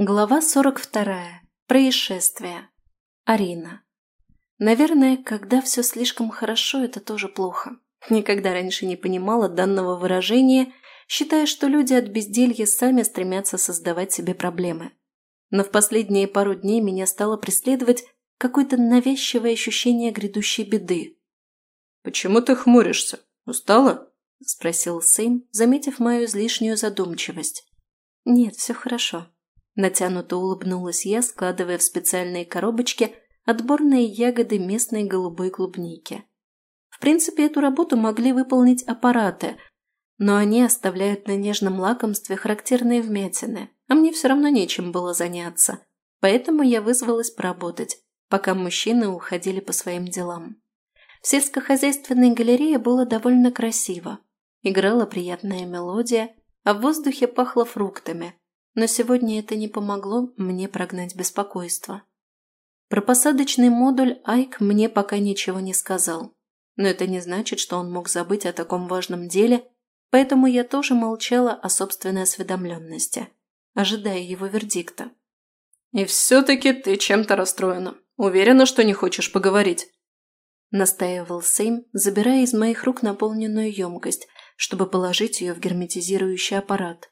Глава 42. Происшествие. Арина. Наверное, когда все слишком хорошо, это тоже плохо. Никогда раньше не понимала данного выражения, считая, что люди от безделья сами стремятся создавать себе проблемы. Но в последние пару дней меня стало преследовать какое-то навязчивое ощущение грядущей беды. «Почему ты хмуришься? Устала?» – спросил Сэм, заметив мою излишнюю задумчивость. «Нет, все хорошо», Натянуто улыбнулась я, складывая в специальные коробочки отборные ягоды местной голубой клубники. В принципе, эту работу могли выполнить аппараты, но они оставляют на нежном лакомстве характерные вмятины, а мне все равно нечем было заняться. Поэтому я вызвалась поработать, пока мужчины уходили по своим делам. В сельскохозяйственной галерее было довольно красиво. Играла приятная мелодия, а в воздухе пахло фруктами, но сегодня это не помогло мне прогнать беспокойство. Про посадочный модуль Айк мне пока ничего не сказал, но это не значит, что он мог забыть о таком важном деле, поэтому я тоже молчала о собственной осведомленности, ожидая его вердикта. «И все-таки ты чем-то расстроена. Уверена, что не хочешь поговорить?» Настаивал Сейм, забирая из моих рук наполненную емкость, чтобы положить ее в герметизирующий аппарат.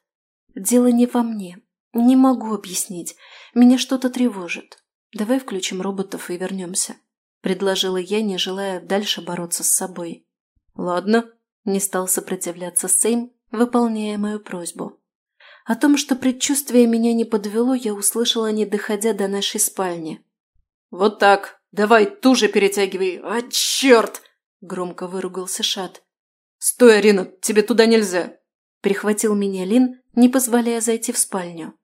Дело не во мне. Не могу объяснить. Меня что-то тревожит. Давай включим роботов и вернемся. Предложила я, не желая дальше бороться с собой. Ладно. Не стал сопротивляться Сейм, выполняя мою просьбу. О том, что предчувствие меня не подвело, я услышала, не доходя до нашей спальни. «Вот так! Давай туже перетягивай! А, черт!» Громко выругался Шат. «Стой, Арина, тебе туда нельзя!» Перехватил меня Лин, не позволяя зайти в спальню.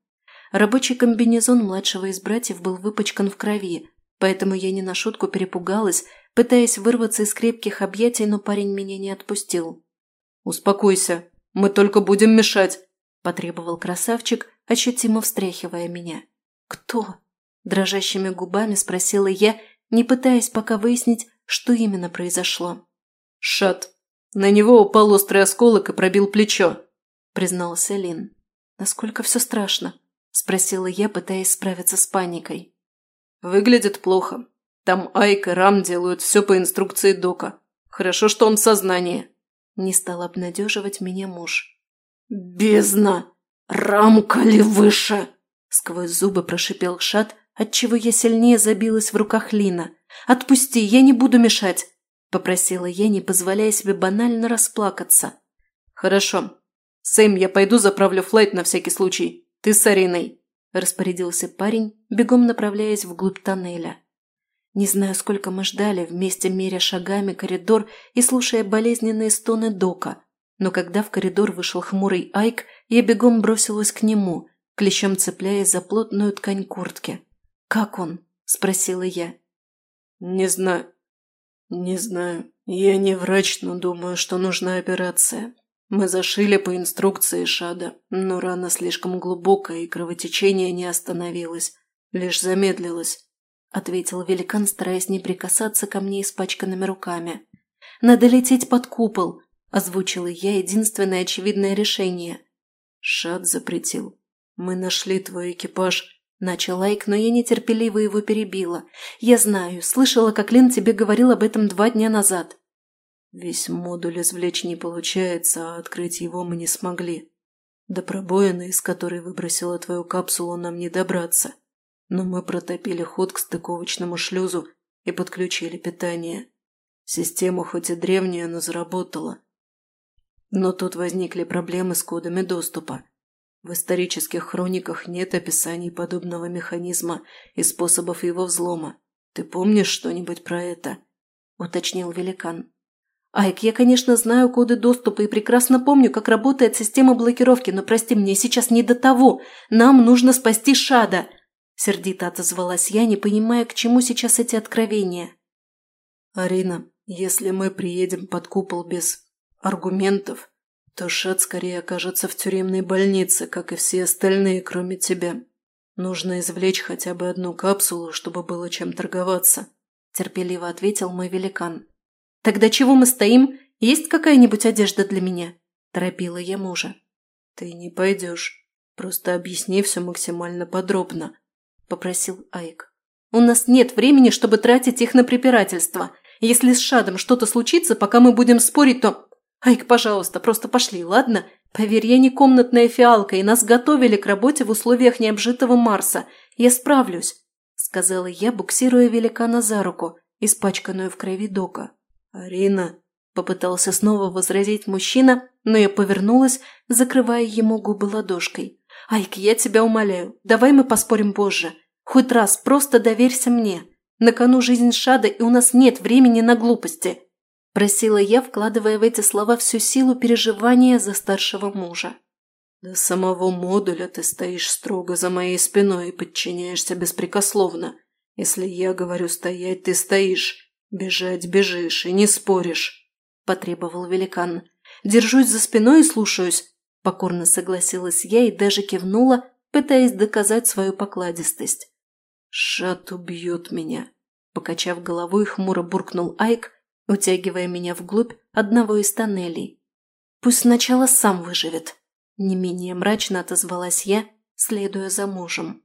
Рабочий комбинезон младшего из братьев был выпачкан в крови, поэтому я не на шутку перепугалась, пытаясь вырваться из крепких объятий, но парень меня не отпустил. «Успокойся, мы только будем мешать», – потребовал красавчик, ощутимо встряхивая меня. «Кто?» – дрожащими губами спросила я, не пытаясь пока выяснить, что именно произошло. «Шат. На него упал острый осколок и пробил плечо», – признался Лин. «Насколько все страшно?» – спросила я, пытаясь справиться с паникой. «Выглядит плохо. Там Айк и Рам делают все по инструкции Дока. Хорошо, что он в сознании». Не стал обнадеживать меня муж. «Бездна! Рамка ли выше?» Сквозь зубы прошипел Шат, отчего я сильнее забилась в руках Лина. «Отпусти, я не буду мешать!» – попросила я, не позволяя себе банально расплакаться. «Хорошо, «Сэм, я пойду заправлю флайт на всякий случай. Ты с Ариной», – распорядился парень, бегом направляясь вглубь тоннеля. Не знаю, сколько мы ждали, вместе меря шагами коридор и слушая болезненные стоны Дока, но когда в коридор вышел хмурый Айк, я бегом бросилась к нему, клещом цепляясь за плотную ткань куртки. «Как он?» – спросила я. «Не знаю. Не знаю. Я не врач, но думаю, что нужна операция. Мы зашили по инструкции Шада, но рана слишком глубокая, и кровотечение не остановилось, лишь замедлилось», – ответил великан, стараясь не прикасаться ко мне испачканными руками. «Надо лететь под купол», – озвучила я единственное очевидное решение. «Шад запретил. Мы нашли твой экипаж», – начал Лайк, но я нетерпеливо его перебила. «Я знаю, слышала, как Лин тебе говорил об этом два дня назад». Весь модуль извлечь не получается, а открыть его мы не смогли. До пробоины, из которой выбросила твою капсулу, нам не добраться. Но мы протопили ход к стыковочному шлюзу и подключили питание. Система хоть и древняя, но заработала. Но тут возникли проблемы с кодами доступа. В исторических хрониках нет описаний подобного механизма и способов его взлома. Ты помнишь что-нибудь про это?» – уточнил великан. «Айк, я, конечно, знаю коды доступа и прекрасно помню, как работает система блокировки, но, прости, мне сейчас не до того. Нам нужно спасти Шада!» Сердито отозвалась я, не понимая, к чему сейчас эти откровения. «Арина, если мы приедем под купол без аргументов, то Шад скорее окажется в тюремной больнице, как и все остальные, кроме тебя. Нужно извлечь хотя бы одну капсулу, чтобы было чем торговаться», – терпеливо ответил мой великан. «Тогда чего мы стоим? Есть какая-нибудь одежда для меня?» – торопила я мужа. «Ты не пойдешь. Просто объясни все максимально подробно», – попросил Айк. «У нас нет времени, чтобы тратить их на препирательство. Если с Шадом что-то случится, пока мы будем спорить, то... Айк, пожалуйста, просто пошли, ладно? Поверь, я не комнатная фиалка, и нас готовили к работе в условиях необжитого Марса. Я справлюсь», – сказала я, буксируя великана за руку, испачканную в крови Дока. «Арина», – попытался снова возразить мужчина, но я повернулась, закрывая ему губы ладошкой. «Айк, я тебя умоляю, давай мы поспорим позже. Хоть раз просто доверься мне. На кону жизнь Шада, и у нас нет времени на глупости», – просила я, вкладывая в эти слова всю силу переживания за старшего мужа. «До самого модуля ты стоишь строго за моей спиной и подчиняешься беспрекословно. Если я говорю стоять, ты стоишь. Бежать бежишь и не споришь», – потребовал великан. «Держусь за спиной и слушаюсь», – покорно согласилась я и даже кивнула, пытаясь доказать свою покладистость. «Шат убьет меня», – покачав головой, хмуро буркнул Айк, утягивая меня вглубь одного из тоннелей. «Пусть сначала сам выживет», не менее мрачно отозвалась я, следуя за мужем.